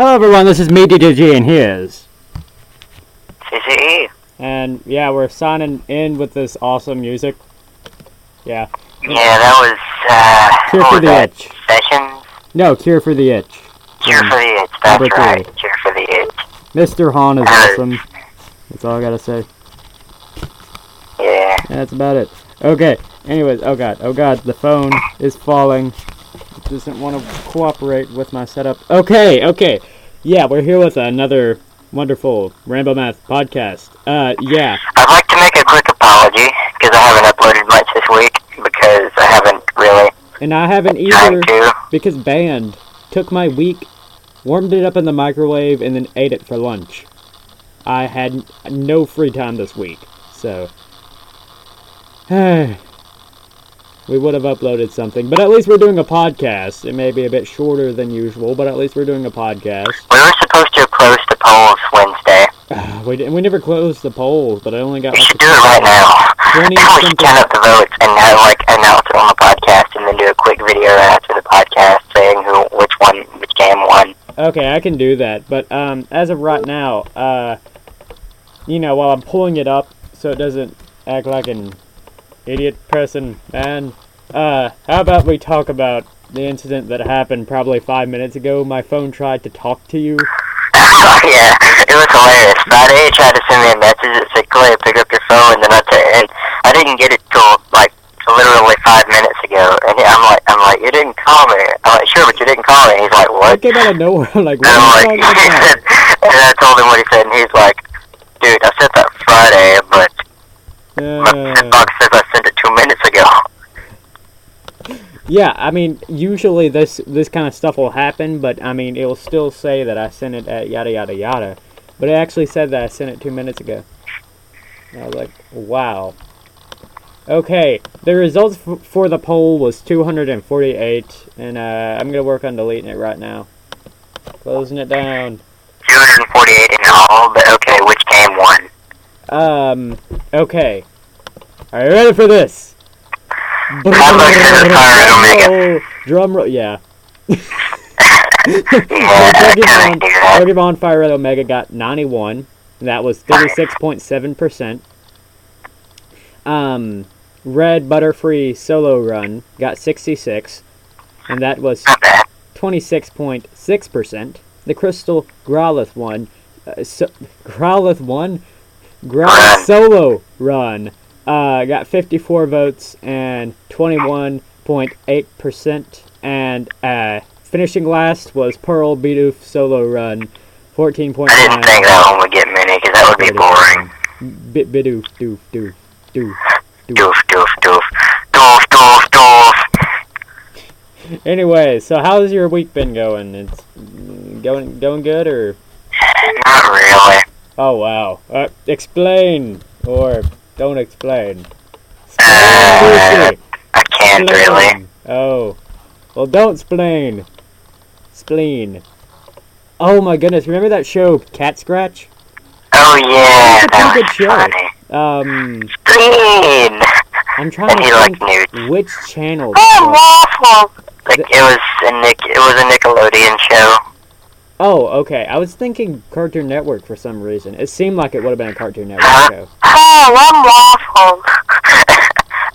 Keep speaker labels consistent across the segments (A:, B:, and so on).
A: Hello everyone, this is me, DDG, and he is.
B: CCE.
A: And yeah, we're signing in with this awesome music. Yeah.
B: Yeah, that was, uh,
A: Cure for
B: was
A: the
B: that?
A: Itch.
B: Sessions?
A: No, Cure for the Itch.
B: Cure
A: Um,
B: for the Itch, that's right. Cure for the Itch.
A: Mr. Hahn is
B: Uh,
A: awesome. That's all I gotta say.
B: Yeah.
A: That's about it. Okay, anyways, oh god, oh god, the phone is falling. Doesn't want to cooperate with my setup. Okay, okay. Yeah, we're here with another wonderful Rainbow Math podcast. Uh, yeah.
B: I'd like to make a quick apology, because I haven't uploaded much this week, because I haven't really
A: And I haven't either
B: to.
A: because Band took my week, warmed it up in the microwave, and then ate it for lunch. I had no free time this week, so. we would have uploaded something, but at least we're doing a podcast. It may be a bit shorter than usual, but at least we're doing a podcast.
B: We were supposed to close the polls Wednesday.
A: we, di- we never closed the polls, but I only got
B: We
A: like
B: should do it right now.
A: 20
B: we should count up the votes and now, like, announce it on the podcast, and then do a quick video after the podcast saying who, which one, which game won.
A: Okay, I can do that, but um, as of right now, uh, you know, while I'm pulling it up so it doesn't act like an idiot person, and uh, how about we talk about the incident that happened probably five minutes ago? My phone tried to talk to you.
B: yeah, it was hilarious. Friday, he tried to send me a message that said, Clay, pick up your phone, and then I, t- and I didn't get it till, like, literally five minutes ago. And I'm like, I'm like, you didn't call me. I'm like, sure, but you didn't call me. He's like,
A: It
B: what?
A: came out of nowhere. I'm like,
B: And
A: what
B: I'm like, he said, and I told him what he said, and he's like, dude, I sent that Friday, but
A: Uh,
B: box says I sent it two minutes ago.
A: yeah, I mean, usually this this kind of stuff will happen, but I mean, it will still say that I sent it at yada yada yada. But it actually said that I sent it two minutes ago. And I was like, wow. Okay, the results f- for the poll was 248, and uh, I'm gonna work on deleting it right now. Closing it down.
B: 248 in all, but okay, which game won?
A: Um, okay. Are you ready for this?
B: How much is the Fire Omega?
A: Drum roll, yeah. Pokemon. Pokemon Fire Red Omega got 91. That was 36.7%. Um, Red Butterfree Solo Run got 66. And that was 26.6%. The Crystal Growlithe one, uh, so, Growlithe one, Growlithe Solo Run, uh, got 54 votes and 21.8%. And uh, finishing last was Pearl Bidoof Solo Run, 14.9.
B: I didn't think that one would get many, because that would be boring.
A: Bit Bidoof, doof, doof, doof.
B: Doof, doof, doof. Doof, doof, doof.
A: Anyway, so how's your week been going? It's going going good or?
B: Not really.
A: Oh wow. Uh, explain or don't explain.
B: Uh, I can't really.
A: Oh. Well, don't explain. Spleen. Oh my goodness! Remember that show Cat Scratch?
B: Oh yeah,
A: That's a
B: that
A: pretty
B: was
A: good show.
B: funny.
A: Um,
B: Green!
A: I'm trying
B: And
A: to think
B: nudes.
A: which channel.
B: Oh, waffle! Like, it was a Nick, it was a Nickelodeon show.
A: Oh, okay. I was thinking Cartoon Network for some reason. It seemed like it would have been a Cartoon Network
B: Huh?
A: show.
B: Oh, I'm waffle!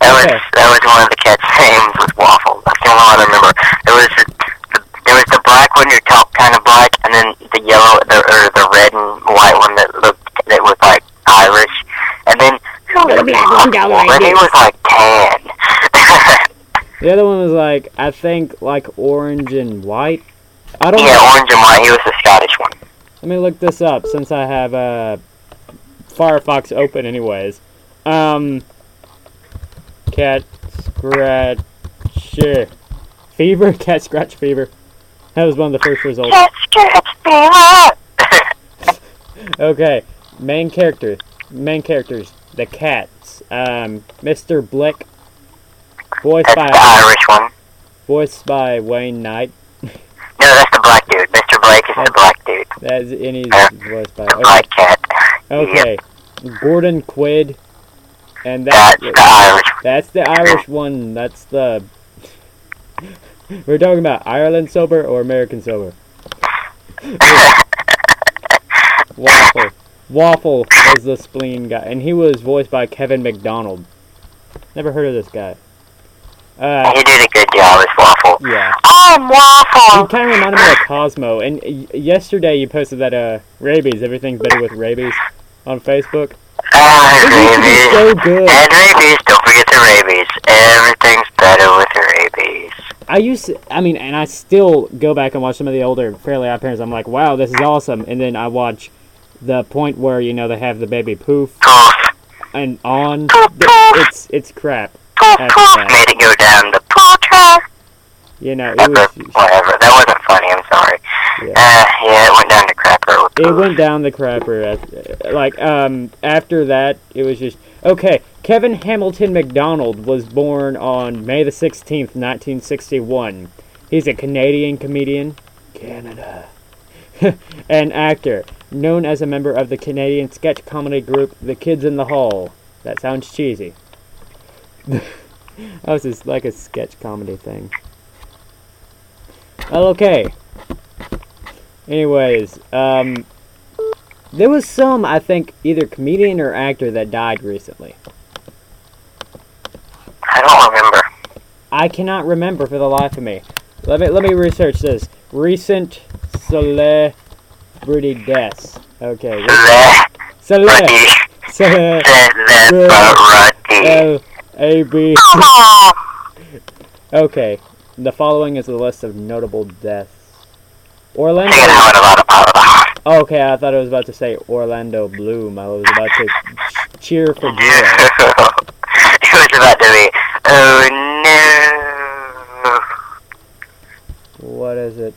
B: that was, that was one of the cat's names was waffle. That's the only one I remember. It was, the, there was the black one, your top kind of black, and then the yellow, the, or the red and white one that looked, that was like Irish. And then,
A: the black one like
B: and was like tan.
A: The other one was like I think like orange and white. I don't
B: yeah,
A: know.
B: orange and white. He was the Scottish one.
A: Let me look this up since I have uh, Firefox open anyways. Um, cat scratch fever. Cat scratch fever. That was one of the first results.
B: Cat scratch fever.
A: Okay, main character, main characters, the cats. Um, Mr. Blik, voiced
B: That's
A: by
B: the Irish one.
A: voiced by Wayne Knight.
B: No, that's the black dude. Mr. Blake is the black dude.
A: That's and he's
B: Uh,
A: voiced by
B: The
A: okay.
B: black cat.
A: okay. Gordon Quid, and
B: That's
A: that's
B: the Irish one.
A: that's the Irish one. That's the we're talking about Ireland sober or American sober. Waffle. Waffle was the spleen guy, and he was voiced by Kevin McDonald. Never heard of this guy. Uh,
B: he did a good job as.
A: Yeah.
B: I'm
A: He
B: Waffle!
A: kind of reminded me of Cosmo. And yesterday you posted that uh rabies, everything's better with rabies, on Facebook.
B: Ah,
A: It used
B: rabies.
A: so good.
B: And rabies, don't forget the rabies. Everything's better with rabies.
A: I used to, I mean, and I still go back and watch some of the older Fairly Odd Parents. I'm like, wow, this is awesome. And then I watch the point where you know they have the baby poof
B: Poof,
A: and on.
B: poof, poof,
A: It's it's crap.
B: poof, poof. Made it go down the poof track.
A: You know, it was.
B: whatever. That wasn't funny, I'm sorry.
A: Yeah.
B: Uh, yeah, it went down to crapper
A: It went down the crapper. At, like um after that, it was just okay. Kevin Hamilton McDonald was born on May the sixteenth, nineteen sixty-one. He's a Canadian comedian, Canada, and actor, known as a member of the Canadian sketch comedy group The Kids in the Hall. That sounds cheesy. that was just like a sketch comedy thing. Well, okay. Anyways, um, there was some, I think, either comedian or actor that died recently.
B: I don't remember.
A: I cannot remember for the life of me. Let me let me research this. Recent celebrity deaths. Okay. re-
B: The,
A: Cele
B: Ruddy.
A: cele
B: The, the, Ruddy.
A: L A B.
B: Oh,
A: Okay. The following is a list of notable deaths. Orlando.
B: Singing how it about about
A: Oh, okay, I thought I was about to say Orlando Bloom. I was about to ch- cheer for joy.
B: it was about to be. Oh no.
A: What is it?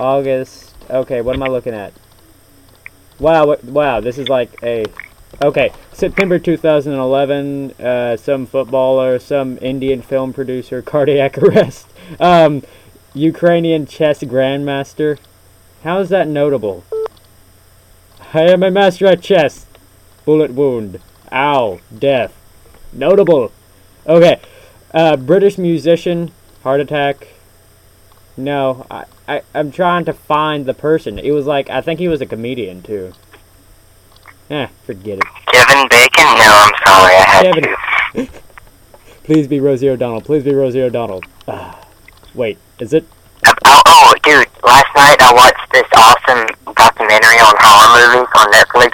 A: August. Okay, what am I looking at? Wow, wow, this is like a. Okay, September 2011. Uh, some footballer, some Indian film producer, cardiac arrest. Um, Ukrainian chess grandmaster. How is that notable? I am a master at chess. Bullet wound. Ow. Death. Notable. Okay. Uh, British musician. Heart attack. No, I, I, I'm trying to find the person. It was like, I think he was a comedian too. Eh, forget it.
B: Kevin Bacon? No, I'm sorry. I had
A: Kevin.
B: to.
A: Please be Rosie O'Donnell. Please be Rosie O'Donnell. Ah, wait, is it?
B: Oh, oh, dude! Last night I watched this awesome documentary on horror movies on Netflix,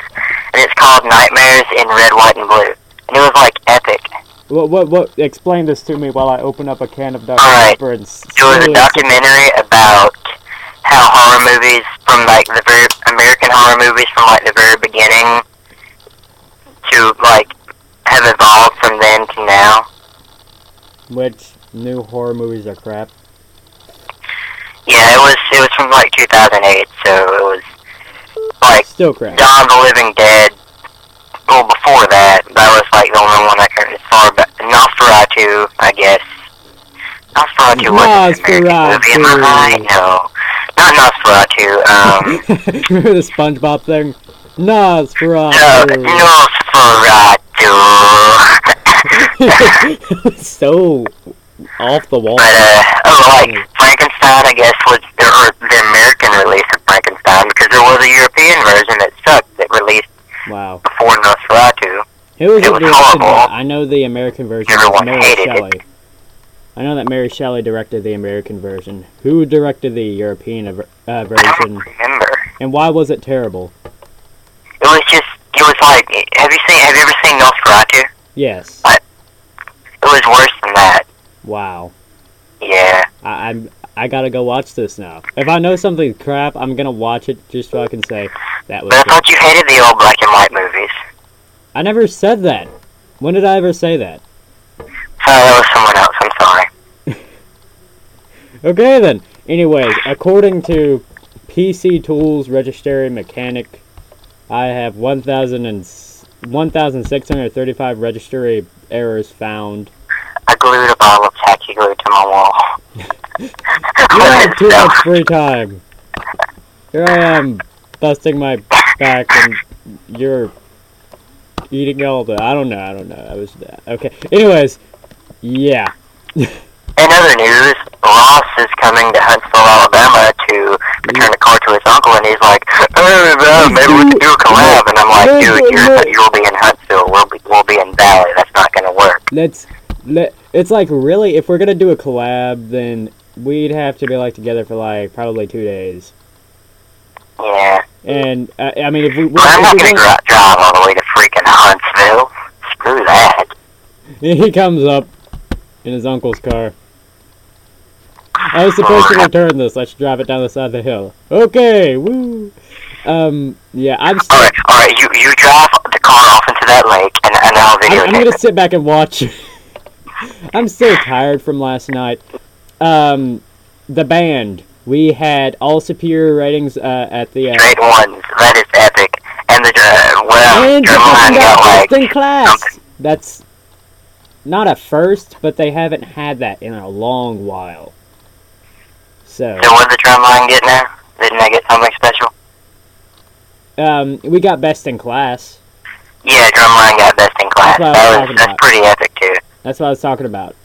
B: and it's called Nightmares in Red, White, and Blue. And it was like epic.
A: What, what, what? Explain this to me while I open up a can of Dr.
B: Alright.
A: Pepper and
B: It was a documentary about how horror movies from like the very American horror movies from like the very beginning to like have evolved from then to now.
A: Which new horror movies are crap.
B: Yeah, it was it was from like 2008, so it was like
A: Still crap.
B: Dawn of the Living Dead. Well, before that, that was like the only one I can as far back. Nosferatu, I guess. Nosferatu wasn't an American movie, am I right? No, not Nosferatu. Um,
A: Remember the SpongeBob thing? Nosferatu.
B: no, Nosferatu.
A: so off the wall.
B: but uh, oh, like Frankenstein, I guess was the, or the American release of Frankenstein because there was a European version that sucked that released
A: Wow.
B: before Nosferatu.
A: Who was
B: It
A: it
B: was horrible.
A: I know the American version
B: Everyone
A: Mary
B: hated it.
A: Shelley. I know that Mary Shelley directed the American version. Who directed the European uh,
B: I don't
A: version?
B: remember.
A: And why was it terrible?
B: It was just, it was like, have you seen, have you ever seen Nosferatu?
A: Yes.
B: It was worse than that.
A: Wow.
B: Yeah.
A: I, I'm. I gotta go watch this now. If I know something's crap, I'm gonna watch it just so I can say that was.
B: But I thought you hated the old black and white movies.
A: I never said that. When did I ever say that?
B: So that was someone else, I'm sorry.
A: Okay then. Anyways, according to PC Tools Registry Mechanic, I have 1,000 and s- 1,635 registry er-, errors found.
B: I glued a bottle of tacky glue to my wall.
A: You have too much free time. Here I am, busting my back, and you're eating all the. I don't know. I don't know. I was okay. Anyways, yeah.
B: In other news, Ross is coming to Huntsville, Alabama to return the car to his uncle, and he's like, "Hey, man, maybe we can do a collab." And I'm like, "Dude, you're, you'll be in Huntsville. We'll be we'll be in Valley. That's not gonna work."
A: Let's let. It's like really, if we're gonna do a collab, then we'd have to be like together for like probably two days.
B: Yeah.
A: And uh, I mean, if we,
B: But I'm not gonna
A: don't-
B: drive all the way to freaking Huntsville. Screw that.
A: he comes up in his uncle's car. I was supposed to return this. Let's drive it down the side of the hill. Okay, woo. Um, yeah, I'm. Still,
B: All right, all right. You you drive the car off into that lake, and, and I'll
A: I'm,
B: video
A: I'm gonna sit back and watch. I'm so tired from last night. Um, the band. We had all superior ratings uh, at the. Uh,
B: ones. That is epic. And the uh, well,
A: and
B: Drumline got
A: got
B: like
A: in class. That's not a first, but they haven't had that in a long while. So,
B: So what did the Drumline get now? Didn't they get something special?
A: um, we got best in class.
B: Yeah, Drumline got best in class.
A: That's what I was
B: That was that's pretty epic too.
A: That's what I was talking about.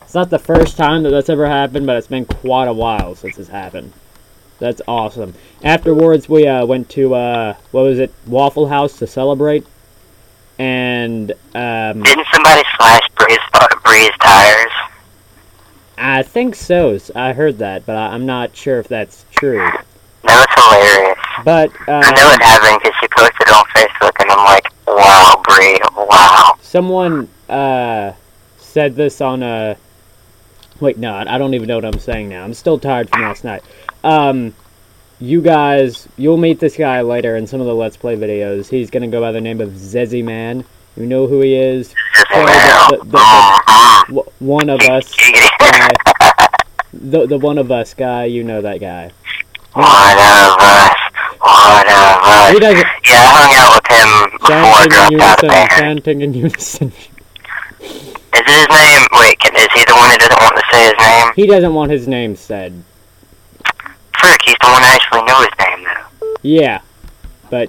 A: It's not the first time that that's ever happened, but it's been quite a while since it's happened. That's awesome. Afterwards, we uh, went to uh, what was it, Waffle House to celebrate, and um,
B: Didn't somebody slash Bree's Bree's tires?
A: I think so. I heard that, but I, I'm not sure if that's true.
B: That was hilarious.
A: But
B: I know it
A: uh,
B: happened because she posted it on Facebook, and I'm like, wow, Bree, wow.
A: someone uh, said this on a. Wait, no, I don't even know what I'm saying now. I'm still tired from last night. Um, you guys, you'll meet this guy later in some of the Let's Play videos. He's gonna go by the name of Zezzy Man. You know who he is? The- the- the-. One of us guy. The the one of us guy. You know that guy.
B: One of us. One of us.
A: He doesn't.
B: Yeah, I hung out with him before I dropped out of
A: unison.
B: band.
A: Chanting in unison.
B: Is it his name? Wait, can, is he the one that doesn't want to say his name?
A: He doesn't want his name said.
B: Frick, he's the one that actually knew his name, though.
A: Yeah, but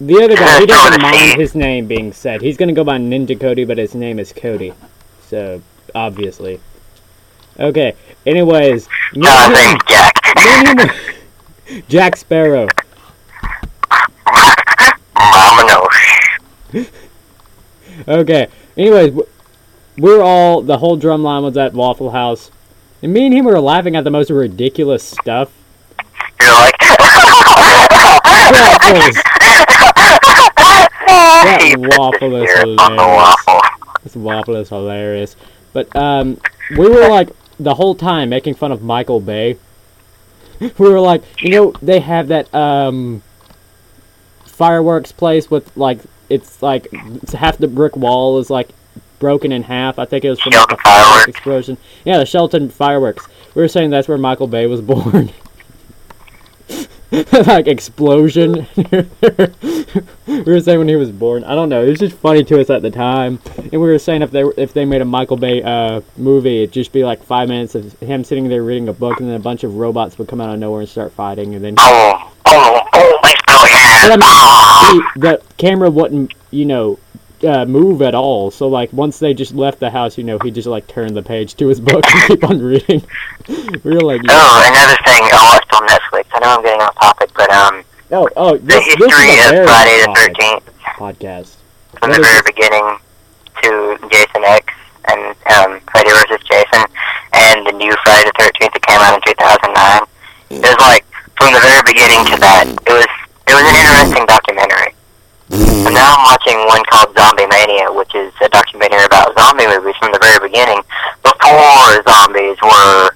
A: the other guy, he doesn't mind his name being said. He's gonna go by Ninja Cody, but his name is Cody. So obviously. Okay. Anyways, me and him-
B: Jack.
A: Jack Sparrow.
B: Mama knows.
A: Okay. Anyways, we're all the whole drum line was at Waffle House, and me and him were laughing at the most ridiculous stuff.
B: You're like...
A: That waffle is
B: You're on the
A: hilarious. This waffle is hilarious. But um, we were like the whole time making fun of Michael Bay. We were like, you know, they have that um fireworks place with like it's like it's half the brick wall is like broken in half. I think it was from like, a
B: fireworks
A: explosion. Yeah, the Shelton fireworks. We were saying that's where Michael Bay was born. Like explosion. we were saying when he was born. I don't know. It was just funny to us at the time, and we were saying if they if they made a Michael Bay uh, movie, it'd just be like five minutes of him sitting there reading a book, and then a bunch of robots would come out of nowhere and start fighting, and then
B: Oh, oh, oh, let's go ahead.
A: But I mean,
B: Oh.
A: the camera wouldn't, you know, uh, move at all. So like once they just left the house, you know, he just like turned the page to his book and keep on reading. we were like,
B: Oh, another thing I watched on Netflix. I know I'm getting off topic, but um,
A: oh, oh,
B: the
A: this, this
B: history
A: is a
B: of Friday the Thirteenth
A: podcast.
B: from
A: What
B: the very
A: this?
B: beginning to Jason X and um, Freddy vs. Jason, and the new Friday the Thirteenth that came out in 2009. It was like from the very beginning to that. It was it was an interesting documentary. And now I'm watching one called Zombie Mania, which is a documentary about zombie movies from the very beginning, before zombies were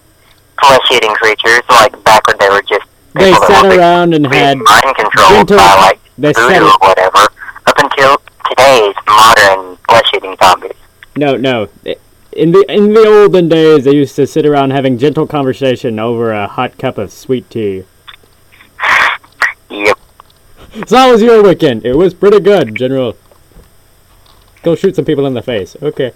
B: flesh-eating creatures, like back when they were just
A: They sat around and had
B: mind controlled by like
A: they
B: voodoo or whatever, up until today's modern flesh-eating zombies.
A: no, no. In the in the olden days, they used to sit around having gentle conversation over a hot cup of sweet tea.
B: Yep.
A: So how was your weekend? It was pretty good, General. Go shoot some people in the face. Okay.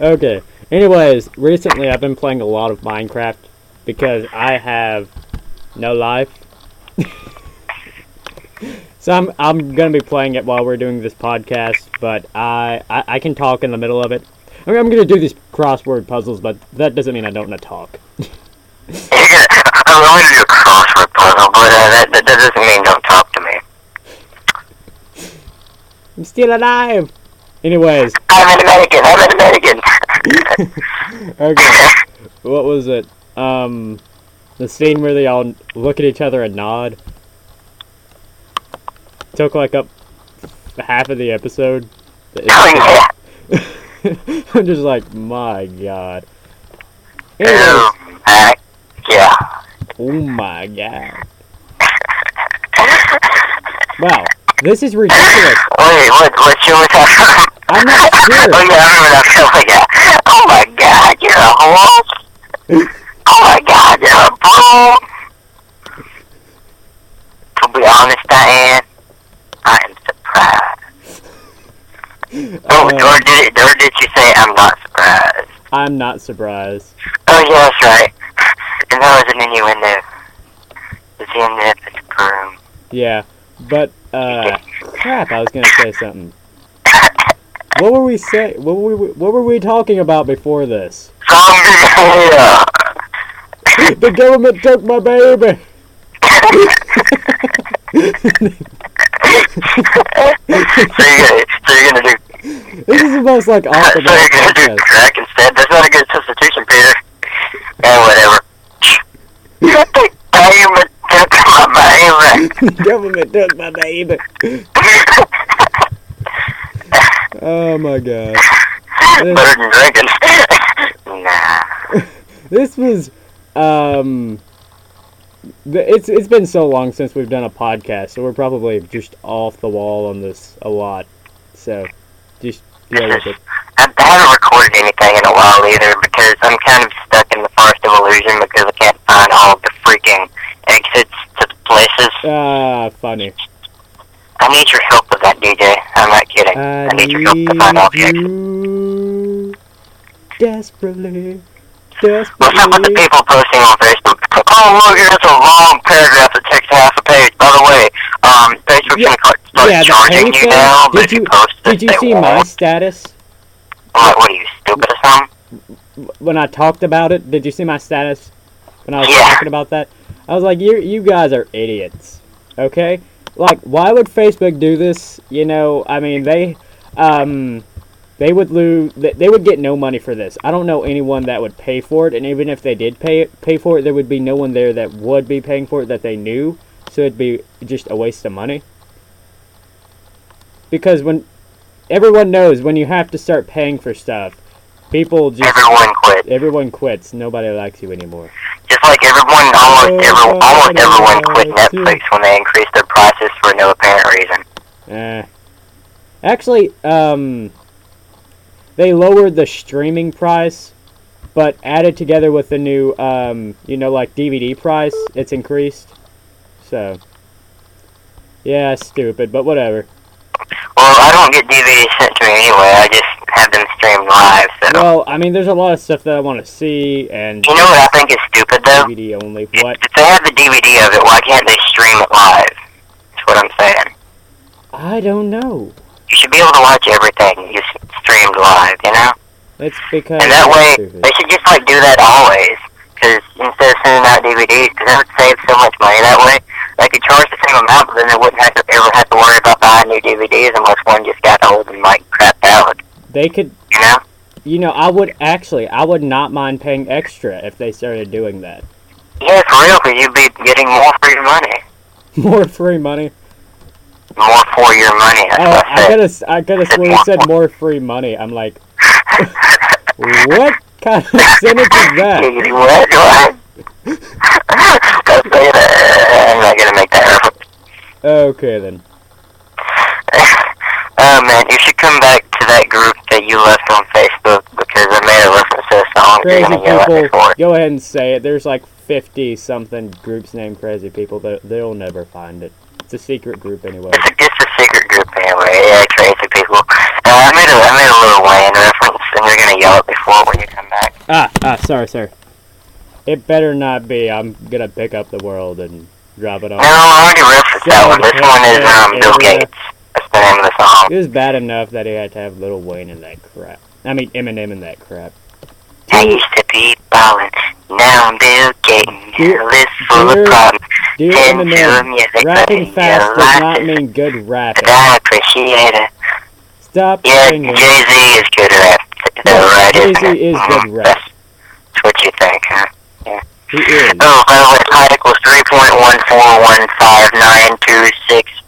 A: Okay. Anyways, recently I've been playing a lot of Minecraft because I have no life. so I'm I'm gonna be playing it while we're doing this podcast, but I, I I can talk in the middle of it. I mean, I'm gonna do these crossword puzzles, but that doesn't mean I don't want to talk.
B: You're gonna, I'm going to do a crossword puzzle, but uh, that, that doesn't mean don't talk to me.
A: I'm still alive. Anyways,
B: I'm an American. I'm an American.
A: okay. What was it? Um, the scene where they all look at each other and nod. Took like up half of the episode.
B: oh yeah.
A: I'm just like, my god. Anyways.
B: Oh
A: my god. Wow, this is ridiculous.
B: Wait, what? What show was that?
A: I'm not
B: Oh yeah, I remember that show. Yeah. Oh my God, you're a horse. Oh my God, you're a bull. To be honest, Diane, I am surprised. Oh,
A: Uh,
B: or did or did you say I'm not surprised?
A: I'm not surprised.
B: Oh yeah, that's right. And that was an innuendo. It's in the epic room.
A: Yeah, but uh, crap! I was gonna say something. What were we say? What were we? What were we talking about before this? the government took my baby.
B: so, you're gonna, so you're gonna do
A: this is the most like off
B: so
A: the
B: you're gonna do
A: podcast.
B: crack instead. That's not a good substitution, Peter. And whatever. the government took my baby.
A: the government took my baby. Oh my god!
B: Better than drinking. nah.
A: This was um. It's it's been so long since we've done a podcast, so we're probably just off the wall on this a lot. So, just deal with it.
B: I I haven't recorded anything in a while either because I'm kind of stuck in the forest of illusion because I can't find all of the freaking exits to places.
A: Ah, funny.
B: I need your help with that, DJ. I'm not kidding.
A: I
B: I need your help to find
A: need
B: exits.
A: desperately,
B: What's up with the people posting on Facebook? Oh, look, here's a long paragraph that takes half a page. By the way, um, Facebook's
A: Yeah,
B: gonna start start
A: yeah,
B: charging you now, but
A: Did
B: if you post
A: Did you see my status
B: What, what are you, stupid or something?
A: when I talked about it? Did you see my status when I was
B: Yeah.
A: talking about that? I was like, you you guys are idiots. Okay, like why would Facebook do this? You know, I mean they um they would lose they would get no money for this. I don't know anyone that would pay for it, and even if they did pay pay for it, there would be no one there that would be paying for it that they knew. So it'd be just a waste of money. Because when everyone knows when you have to start paying for stuff, people just
B: Everyone quit.
A: everyone quits. Nobody likes you anymore.
B: Just like everyone, almost every, almost everyone quit Netflix when they increased their prices for no apparent reason.
A: Eh. Actually, um, they lowered the streaming price, but added together with the new, um, you know, like DVD price, it's increased. So, yeah, stupid, but whatever.
B: Well, I don't get DVDs sent to me anyway. I just have them streamed live. So
A: Well, I mean, there's a lot of stuff that I want to see, and
B: you know what I think is stupid though?
A: DVD only. What?
B: If they have the DVD of it, why can't they stream it live? That's what I'm saying.
A: I don't know.
B: You should be able to watch everything just streamed live, you know?
A: It's because
B: And that way,
A: stupid.
B: they should just like do that always. Because instead of sending out DVDs, because that would save so much money that way. They could charge the same amount, but then they wouldn't have to ever have to worry about buying new DVDs unless one just got old and like out.
A: They could
B: You know?
A: You know, I would actually, I would not mind paying extra if they started doing that.
B: Yeah, for real, because you'd be getting more free money.
A: More free money.
B: More for your money.
A: Oh, I
B: I said.
A: could have, I could have sworn you said more free money. I'm like, what kind of sentence is that?
B: What? What? Don't say that. I'm not gonna make that reference.
A: Okay then.
B: Oh man, you should come back to that group that you left on Facebook because I made a reference to a song.
A: Crazy
B: gonna yell at me
A: people, go ahead and say it. There's like 50 something groups named Crazy People. That they'll never find it. It's a secret group anyway.
B: It's a, it's a secret group anyway. Yeah, crazy people. Uh, I made a I made a little Wayne reference, and you're gonna yell at me for it when you come back.
A: Ah, ah, sorry, sir. It better not be. I'm gonna pick up the world and drop it
B: No,
A: off.
B: I already referenced that one. This one is um, Bill Gates the name the song.
A: It was bad enough that he had to have Lil Wayne in that crap. I mean, Eminem in that crap.
B: I used to be ballin', now I'm Bill Gates.
A: Dear,
B: list full
A: dear,
B: of problems.
A: Dear Eminem,
B: music,
A: rapping fast does not mean good rapping.
B: But I appreciate it.
A: Stop
B: yeah,
A: singing.
B: Jay-Z is good rap. Right,
A: Jay-Z is good rap.
B: That's, what you think, huh? Yeah.
A: He is.
B: Oh, by the way, Article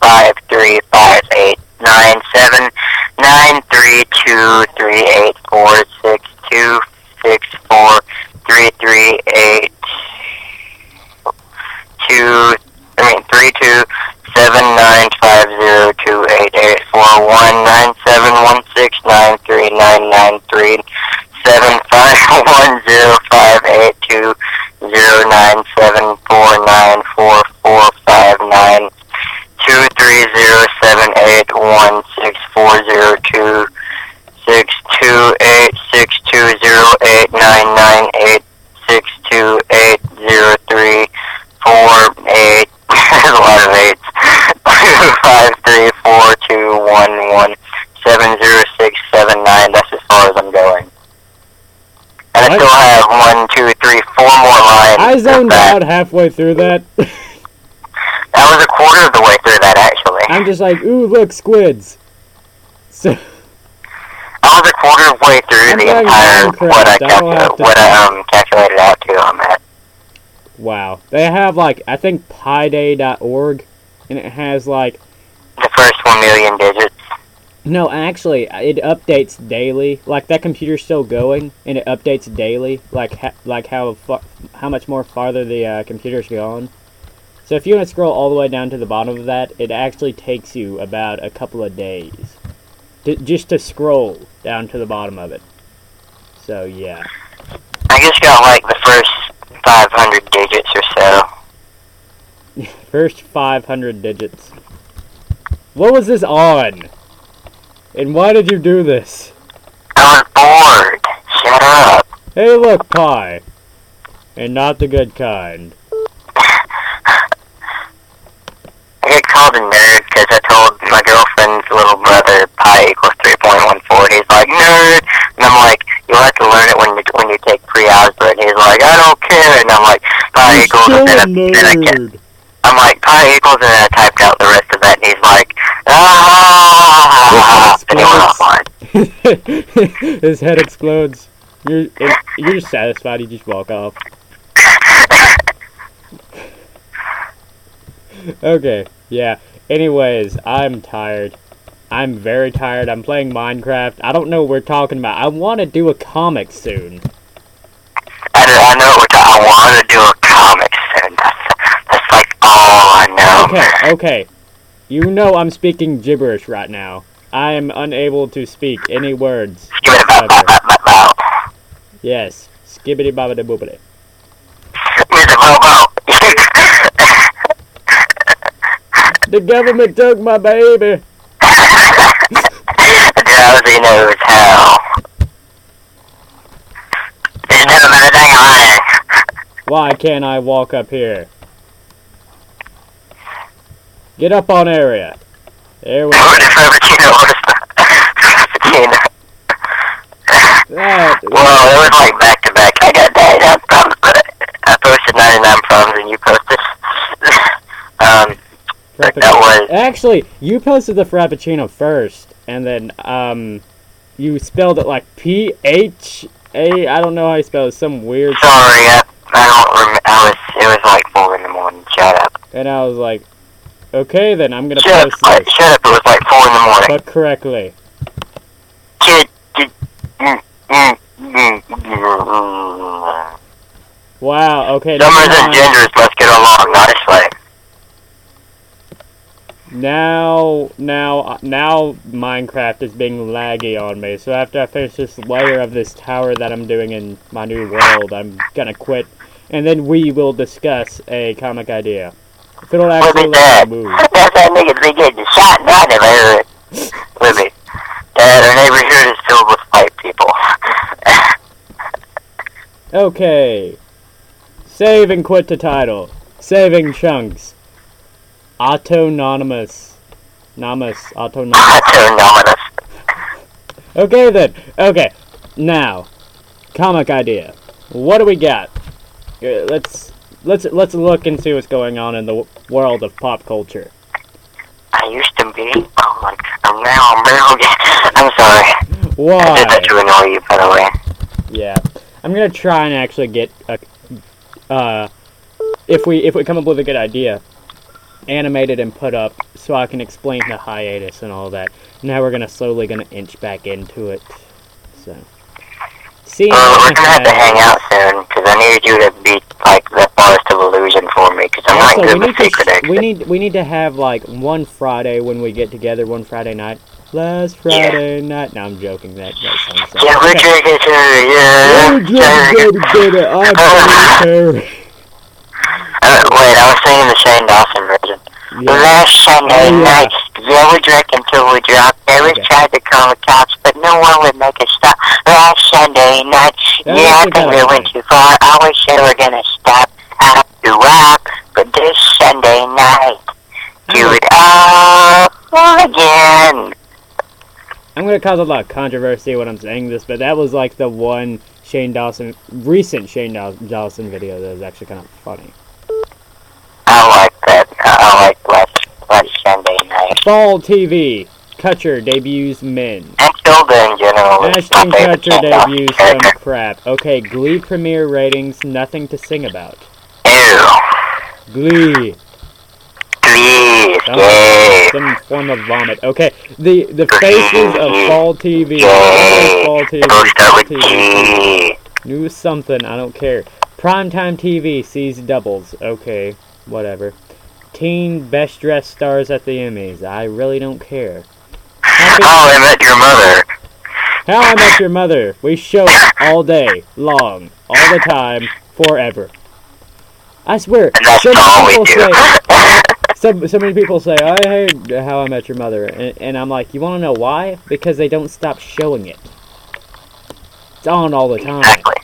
B: 3.14159265358 seven nine three two three eight four six two six four three three eight two I mean three two seven nine five zero two eight eight four one nine seven one six nine three nine nine three seven five one zero five eight two zero nine seven four nine four four five nine two three zero seven eight one six four zero two six two eight six two zero eight nine nine eight six two eight zero three four eight there's a lot of eights five three four two one one seven zero six seven nine that's as far as I'm going. And I
A: What?
B: still have one, two, three, four more lines.
A: I zoned
B: back.
A: out halfway through that.
B: That was a quarter of the way through that, actually.
A: I'm just like, ooh, look, squids. So,
B: I was a quarter of the way through
A: I'm
B: the entire what I calculated, what I um calculated out to on that.
A: wow. They have, like, I think piday.org, and it has, like,
B: The first one million digits.
A: No, actually, it updates daily. Like, that computer's still going, and it updates daily, like, ha- like how fa- how much more farther the uh, computer's gone. So if you want to scroll all the way down to the bottom of that, it actually takes you about a couple of days. just to scroll down to the bottom of it. So yeah.
B: I just got like the first 500 digits or so.
A: First 500 digits. What was this on? And why did you do this?
B: I was bored. Shut up.
A: Hey, look, pie. And not the good kind.
B: I get called a nerd because I told my girlfriend's little brother pi equals 3.14. He's like, nerd. And I'm like, you'll have to learn it when you, when you take pre-algebra. And he's like, I don't care. And I'm like, pi equals.
A: still
B: and
A: a
B: then I, then I get,
A: nerd.
B: I'm like, pi equals, and then I typed out the rest of that. And he's like, ah. And he went offline.
A: His head explodes. You're you're just satisfied. You just walk off. Okay. Yeah. Anyways, I'm tired. I'm very tired. I'm playing Minecraft. I don't know what we're talking about. I want to do a comic soon.
B: I, know- I know what I want to do
A: Okay, okay. You know I'm speaking gibberish right now. I am unable to speak any words.
B: Give it about, about,
A: whatsoever.
B: about, about.
A: Yes. Skibbity bobbity boobity. The government took my baby.
B: Drowsy knows how. There's never been a thing on
A: Why can't I walk up here? Get up on area. There we go.
B: What if Frappuccino was Frappuccino?
A: That,
B: Well, it was like back to back. I got 99 problems, but I posted 99 problems and you posted. um, but that was.
A: Actually, you posted the Frappuccino first, and then um, you spelled it like P H A. I don't know how you spell it. Some weird.
B: Sorry, I, I don't remember. I was. It was like 4 in the morning. Shut up.
A: And I was like, okay, then I'm gonna
B: Shut
A: post
B: up. Like,
A: this,
B: shut up. It was like 4 in the morning.
A: but correctly.
B: Mm, mm, mm.
A: Wow. Okay. never
B: Summers and genders must get along nicely.
A: Now, now, now, Minecraft is being laggy on me. So after I finish this layer of this tower that I'm doing in my new world, I'm gonna quit, and then we will discuss a comic idea. If it'll
B: Look
A: actually let me move.
B: That's how niggas be getting shot in that neighborhood. Look at Dad, our neighborhood is filled with white people.
A: Okay. Save and quit to title. Saving chunks. Autonomous. Namus. Autonomous.
B: Autonomous.
A: Okay then. Okay. Now, comic idea. What do we got? Uh, let's let's let's look and see what's going on in the world of pop culture.
B: I used to be. Oh my god. Now I'm real. I'm sorry. I did
A: Why?
B: that to annoy you, by the way.
A: Yeah, I'm gonna try and actually get a, uh, if we if we come up with a good idea, animated and put up so I can explain the hiatus and all that. Now we're gonna slowly gonna inch back into it. So, see.
B: Well, we're gonna have to hang out soon because I need you to be like the forest of illusion for me because I'm
A: Also,
B: not good
A: we
B: with secret
A: to
B: exit.
A: we need we need to have like one Friday when we get together. One Friday night. Last Friday night. No, I'm joking. That that sounds. so-
B: Yeah, we're drinking too. Yeah.
A: We're drinking, baby. I'm Terry.
B: Uh, wait, I was singing the Shane Dawson version.
A: Yeah.
B: Last Sunday
A: Oh, yeah.
B: night, yeah, we drank until we dropped. They
A: Okay.
B: tried to call the cops, but no one would make us stop. Last Sunday night,
A: That
B: yeah, I think we went too far. I wish they were gonna stop at after rock, but this Sunday night, oh. do it all again.
A: I'm gonna cause a lot of controversy when I'm saying this, but that was like the one Shane Dawson, recent Shane Dawson video that was actually kind of funny.
B: I like that. I like last, last Sunday night.
A: Fall TV, Kutcher debuts Men.
B: Tilda in general is
A: Ashton Kutcher debuts some crap. Okay, Glee premiere ratings, nothing to sing about.
B: Ew.
A: Glee,
B: Please,
A: Some-
B: yay.
A: some form of vomit. Okay, the the faces of Fall TV.
B: Yay.
A: What is Fall TV? Fall TV. New something, I don't care. Primetime TV sees doubles. Okay, whatever. Teen Best Dressed Stars at the Emmys. I really don't care. Happy
B: How I Met Your Mother.
A: How I Met Your Mother. We show it all day, long, all the time, forever. I swear, so many people say, so, so many people say, oh, I hate How I Met Your Mother. And, and I'm like, you want to know why? Because they don't stop showing it. It's on all the time.
B: exactly.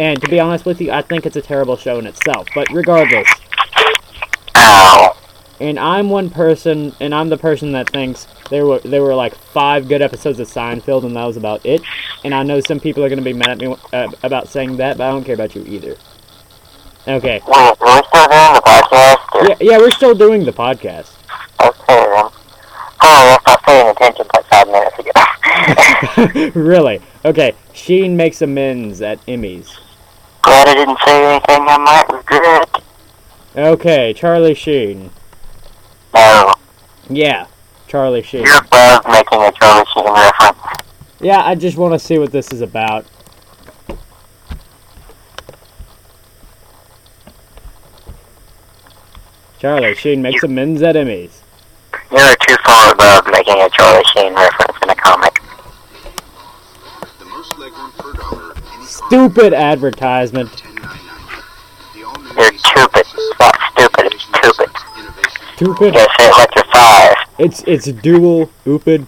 A: And to be honest with you, I think it's a terrible show in itself. But regardless,
B: Ow.
A: And I'm one person, and I'm the person that thinks there were there were like five good episodes of Seinfeld, and that was about it. And I know some people are going to be mad at me uh, about saying that, but I don't care about you either. Okay.
B: Wait, are we still doing the podcast? Or?
A: Yeah, yeah, we're still doing the podcast.
B: Okay, then. Oh, I stopped paying attention like five minutes ago.
A: really? Okay. Sheen makes amends at Emmys.
B: Glad I didn't say anything I might regret.
A: Okay, Charlie Sheen. Yeah, Charlie Sheen.
B: You're above making a Charlie Sheen reference.
A: Yeah, I just want to see what this is about. Charlie Sheen makes amends at Emmys.
B: You're too far above making a Charlie Sheen reference in a comic.
C: The most legroom per dollar. Any
A: Stupid advertisement.
B: You're stupid. Not stupid, it's stupid.
A: Stupid.
B: You gotta it like you're five.
A: It's it's dual stupid.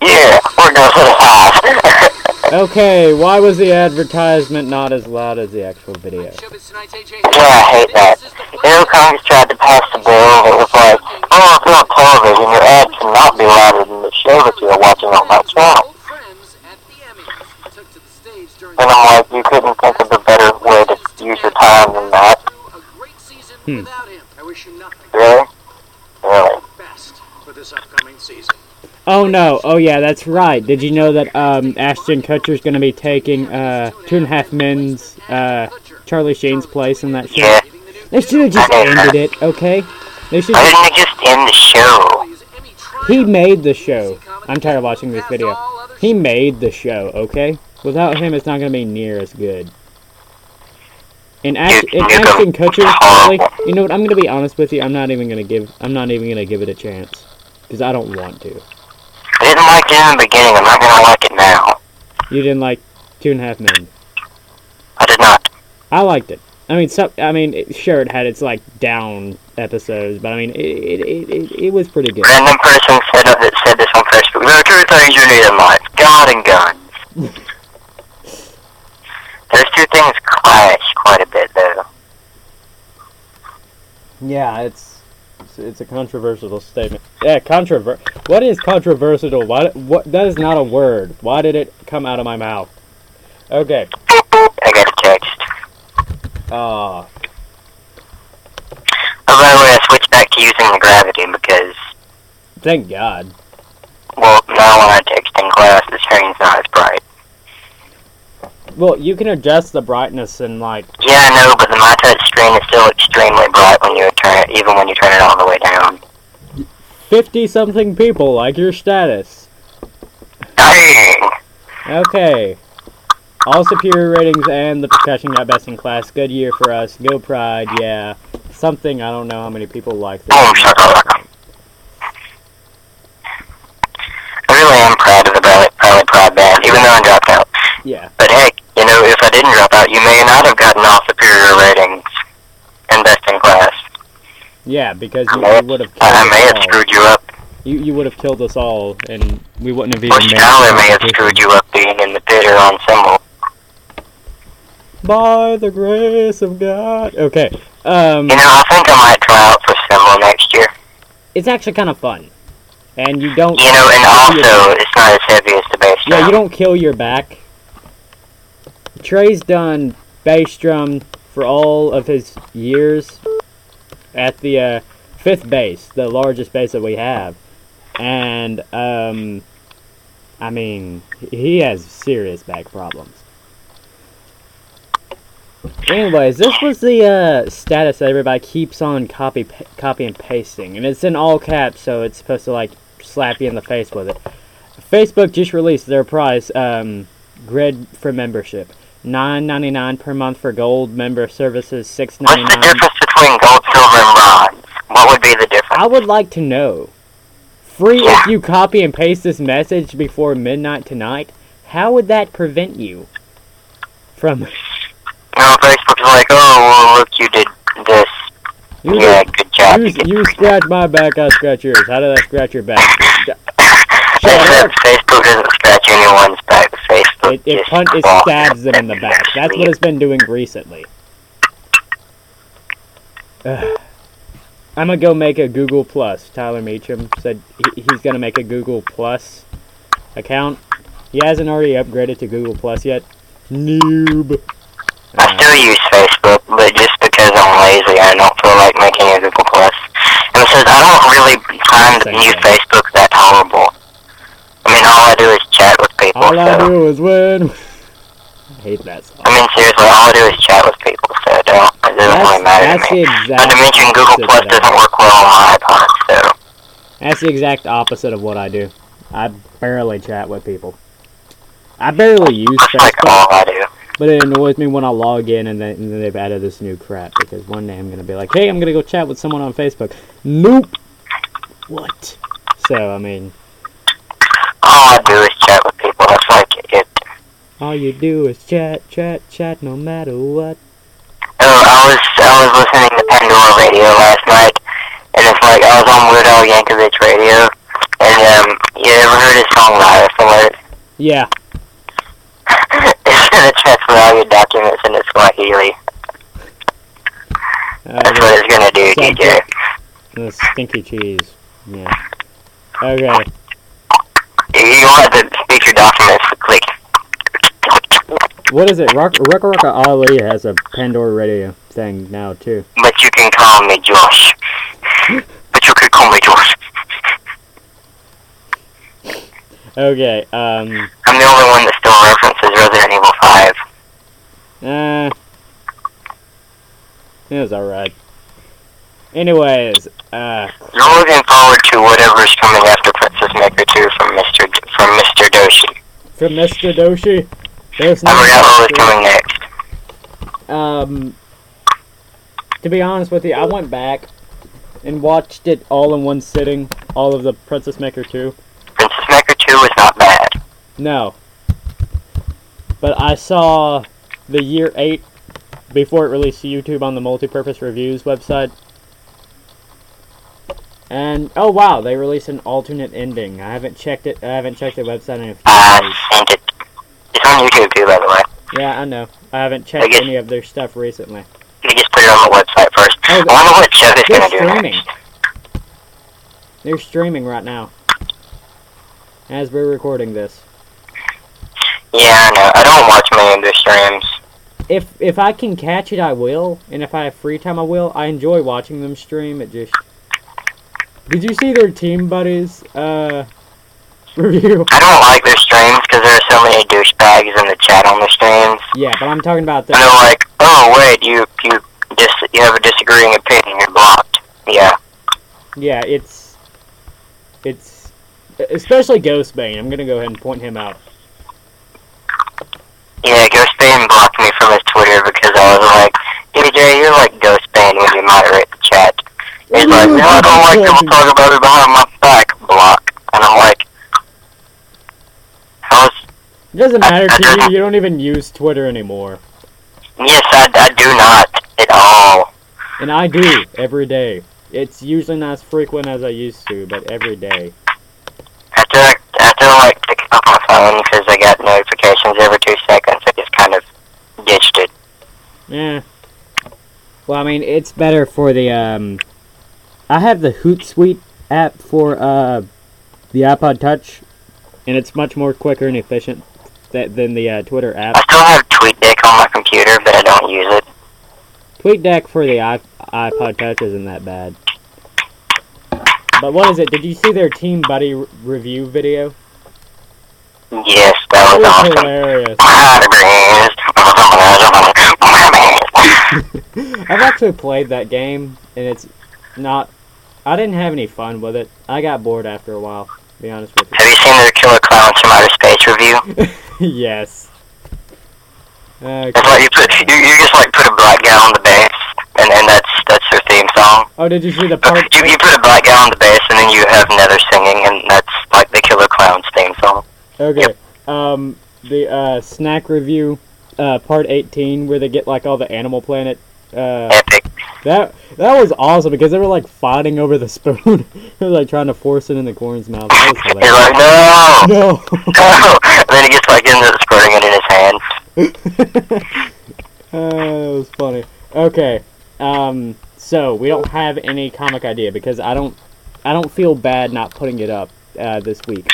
B: Yeah, we're going for the five.
A: Okay, why was the advertisement not as loud as the actual video?
B: Yeah, I hate that. You know, tried to pass a bill that was like, oh, if you're on television, your ad cannot be louder than the show that you're watching on that channel. And I'm like, you couldn't think of a better way to use your time than that.
A: Hmm.
C: I wish you nothing
B: Really? Really?
C: Best for this upcoming season.
A: Oh no! Oh yeah, that's right. Did you know that um, Ashton Kutcher's going to be taking uh, Two and a Half Men's uh, Charlie Sheen's place in that show?
B: Yeah.
A: They should have just ended it, okay? They should.
B: Why didn't you just end the show?
A: He made the show. I'm tired of watching this video. He made the show, okay? Without him, it's not going to be near as good. And, Ash- and Ashton Kutcher, Charlie, you know what? I'm going to be honest with you. I'm not even going to give. I'm not even going to give it a chance because I don't want to.
B: I didn't like it in the beginning, I'm not gonna like it now.
A: You didn't like Two and a Half Men.
B: I did not.
A: I liked it. I mean, so, I mean, it, sure, it had its like down episodes, but I mean, it it, it, it, it was pretty good.
B: Random person said that said this on Facebook. There are two things you need in life: God and guns. Those two things clash quite a bit, though.
A: Yeah, it's it's, it's a controversial statement. Yeah, controver. What is controversial? Why? What? That is not a word. Why did it come out of my mouth? Okay.
B: I got a text.
A: Uh,
B: Oh, by the way, I switched back to using the gravity because,
A: thank God.
B: well, now when I text in class, the screen's not as bright.
A: Well, you can adjust the brightness and like.
B: Yeah, I know, but the my touch screen is still extremely bright when you turn it, even when you turn it all the way down.
A: 50 something people like your status.
B: Dang!
A: Okay. All superior ratings and the percussion got best in class. Good year for us. Go Pride, yeah. Something, I don't know how many people like this.
B: Boom shakalaka. I really am proud of the Valley, Pride band, even though I dropped out.
A: Yeah.
B: But heck, you know, if I didn't drop out, you may not have gotten all superior ratings and best in class.
A: Yeah, because you, you would have killed
B: I may have
A: all.
B: screwed you up.
A: You, you would have killed us all, and we wouldn't have even made
B: Skylar may have screwed you up being in the pit or on.
A: By the grace of God. Okay. Um,
B: You know, I think I might try out for cymbal next year.
A: it's actually kind of fun. And you don't.
B: You know, and also, it's not as heavy as the bass
A: Yeah, you don't kill your back. Trey's done bass drum for all of his years at the uh, fifth bass, the largest bass that we have. And, um, I mean, he has serious back problems. Anyways, this was the uh, status that everybody keeps on copy, copy and pasting, and it's in all caps, so it's supposed to like slap you in the face with it. Facebook just released their price um, grid for membership. Nine ninety nine per month for gold member services. Six
B: What's
A: ninety
B: the difference between gold, silver, and bronze? What would be the difference?
A: I would like to know. Free
B: Yeah.
A: if you copy and paste this message before midnight tonight. How would that prevent you from?
B: You know, Facebook's like, oh, well, look, you did this.
A: You,
B: Yeah, good job.
A: you,
B: You
A: you scratch my back, I scratch yours. How did I scratch your back?
B: Except Facebook doesn't scratch anyone's back.
A: It, it,
B: just
A: pun- it stabs them in the back. That's what it's been doing recently. Ugh. I'm gonna go make a Google Plus. Tyler Meacham said he, he's gonna make a Google Plus account. He hasn't already upgraded to Google Plus yet. Noob.
B: I still use Facebook, but just because I'm lazy, I don't feel like making a Google Plus. And says I don't really find the new. Facebook that tolerable. I mean, all I do is chat with people.
A: all I
B: so
A: do is win. I hate that song.
B: I mean, seriously, all I do is chat with people. So it don't it doesn't
A: That's,
B: really matter
A: that's
B: to
A: the
B: me.
A: exact
B: Not to mention, Google
A: opposite
B: Plus doesn't work well on my iPod. So
A: That's the exact opposite of what I do. I barely chat with people. I barely use
B: that's like
A: Facebook.
B: all I do.
A: But it annoys me when I log in and then, and then they've added this new crap because one day I'm gonna be like, hey, I'm gonna go chat with someone on Facebook. Nope. What? So I mean,
B: All I do is chat with people. That's like it.
A: all you do is chat, chat, chat, no matter what.
B: Oh, I was I was listening to Pandora Radio last night, and it's like I was on Weird Al Yankovic radio, and um, you ever heard his song Virus Alert?
A: Yeah.
B: it's gonna transfer all your documents into Swahili.
A: Uh,
B: That's what it's gonna do, DJ.
A: the, the stinky cheese. Yeah. Okay.
B: You want to speak your documents click.
A: What is it? Rock, Rucka Rucka Ali has a Pandora radio thing now too.
B: But you can call me Josh. but you can call me Josh.
A: Okay. Um.
B: I'm the only one that still references Resident Evil 5.
A: Uh, it was alright. Anyways, uh,
B: You're looking forward to whatever's coming after Princess Maker 2 from Mr. D- from Mr. Doshi.
A: from Mr. Doshi, there's
B: I forgot what was
A: no.
B: coming next.
A: Um, to be honest with you, I went back and watched it all in one sitting, all of the Princess Maker 2.
B: Princess Maker 2 was not bad.
A: No. But I saw the year 8 before it released to YouTube on the Multipurpose Reviews website. And oh wow, they released an alternate ending. I haven't checked it. I haven't checked the website in a few ah,
B: I
A: days.
B: it. It's on YouTube too, by the way.
A: Yeah, I know. I haven't
B: I
A: checked
B: guess-
A: any of their stuff recently.
B: You just put it on the website first.
A: Oh,
B: I wonder what is
A: They're
B: do
A: streaming.
B: next.
A: They're streaming right now. As we're recording this.
B: Yeah, I know. I don't watch many of their streams.
A: if if I can catch it, I will, and if I have free time, I will. I enjoy watching them stream. It just. Did you see their team buddies uh review?
B: I don't like their streams because there are so many douchebags in the chat on the streams.
A: Yeah, but I'm talking about
B: And
A: the.
B: they're like, oh wait, you you dis you have a disagreeing opinion, you're blocked. Yeah.
A: Yeah, it's it's especially Ghostbane. I'm gonna go ahead and point him out.
B: Yeah, Ghostbane blocked me from his Twitter because I was like, DJ, you're like Ghostbane when you moderate the. He's like, no, I don't like people talking about it behind my back. Block. And I'm like, how's
A: It doesn't matter to you. You don't even use Twitter anymore,
B: Yes, I, I do not at all.
A: and I do every day. It's usually not as frequent as I used to, but every day.
B: After I, after I like pick up my phone because I got notifications every two seconds, I just kind of ditched it.
A: Yeah. Well, I mean, it's better for the um. I have the Hootsuite app for uh, the iPod Touch, and it's much more quicker and efficient that, than the uh, Twitter app.
B: I still have TweetDeck on my computer, but I don't use it.
A: TweetDeck for the I- iPod Touch isn't that bad. But what is it? Did you see their Team Buddy r- review video?
B: Yes, that was awesome.
A: hilarious. I've actually played that game, and it's not. I didn't have any fun with it. I got bored after a while. To be honest with you.
B: Have you seen the Killer Clowns from Outer Space review?
A: yes.
B: It's like you put you, you just like put a black guy on the bass, and and that's that's their theme song.
A: Oh, did you see the part?
B: You, you put a black guy on the bass, and then you have Nether singing, and that's like the Killer Clowns theme song.
A: Okay. Um, the uh, snack review, uh, part eighteen, where they get like all the Animal Planet. Uh, that that was awesome because they were like fighting over the spoon. they were like trying to force it in the corn's mouth. That was hilarious.
B: like, no,
A: No.
B: no, and then he gets like into it, squirting it in his hand.
A: uh, that was funny. Okay. Um. So we don't have any comic idea because I don't. I don't feel bad not putting it up uh, this week.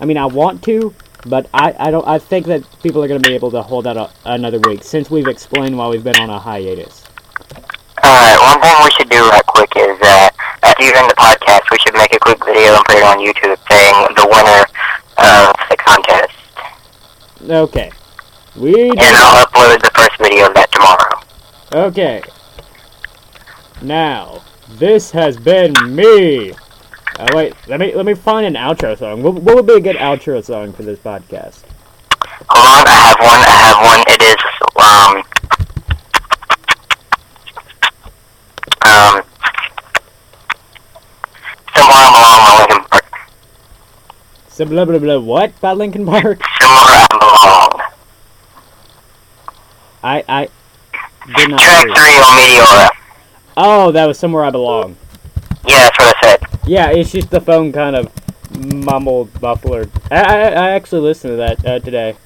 A: I mean, I want to, but I, I don't. I think that people are going to be able to hold out a, another week since we've explained why we've been on a hiatus.
B: Alright, one thing we should do right quick is uh, after you end the podcast, we should make a quick video and put it on YouTube saying the winner of the contest.
A: Okay. We do.
B: And I'll upload the first video of that tomorrow.
A: Okay. Now, this has been me. Uh, wait, let me let me find an outro song. What, what would be a good outro song for this podcast?
B: Hold on, I have one, I have one. It is, um, um, Somewhere I Belong by Linkin Park.
A: Some blah blah blah. What by Linkin Park?
B: Somewhere I Belong.
A: I I did not.
B: Track 3 on Meteora.
A: Oh, that was somewhere I belong.
B: Yeah, that's what I said.
A: Yeah, it's just the phone kind of mumbled, muffled. I I, I actually listened to that uh, today.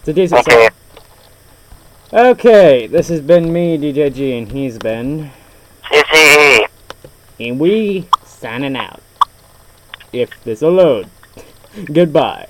A: It's a decent
B: Okay.
A: song. Okay, this has been me, DJ G, and he's been,
B: CC.
A: and we signing out. If this'll load. Goodbye.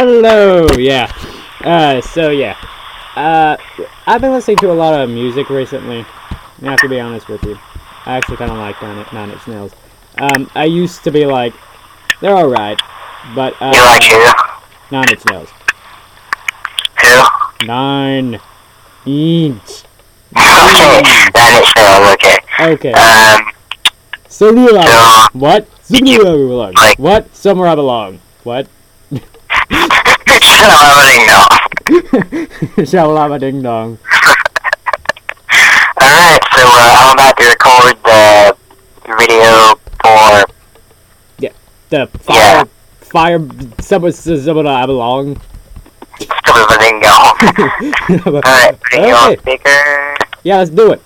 A: Hello, yeah. Uh, so yeah. Uh, I've been listening to a lot of music recently. I have to be honest with you. I actually kind of like Nine, Nine Inch Nails. Um, I used to be like, they're alright, but uh,
B: You like who?
A: Nine Inch Nails.
B: Who?
A: Nine Inch.
B: Okay, Nine Inch Nails. Okay.
A: Okay.
B: Um,
A: so What? Somewhere I belong.
B: Like-
A: What? Somewhere I belong. What? Shabalaba ding dong.
B: Alright, so uh, I'm about to record the video for Yeah,
A: The fire, fire, somewhere, somewhere I belong.
B: Stupid Bingo. Alright, putting you on
A: okay.
B: speaker.
A: Yeah, let's do it.